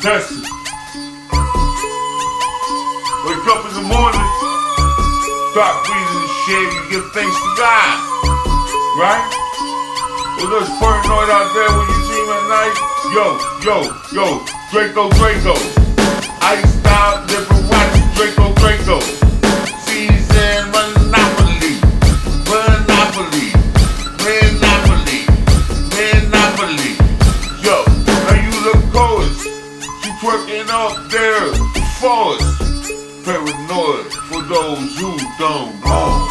Test. Wake up in the morning, start breathing the shit, you give thanks to God. Right? Well, those paranoid out there when you dream at night. Yo, yo, yo, Draco, Draco. Iced out, different watches, Draco, Draco. You twerking up there for us. Paranoid for those who don't know.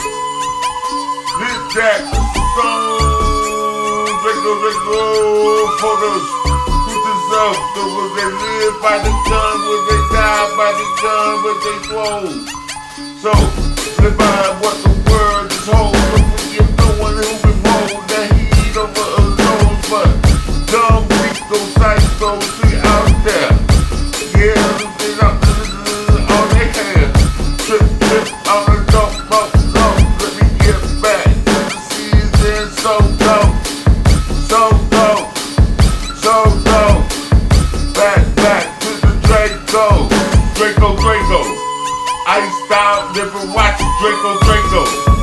This that song, Draco Draco for those who deserve the will they live by the gun, will they die by the gun, will they throw. So, live by what the word is hold. Don't forget no one who can hold the heat over a nose, but dumb Rico psycho see So dope, so dope, so dope. Back, back to the Draco, Draco, Draco. Iced out, different watches, Draco, Draco.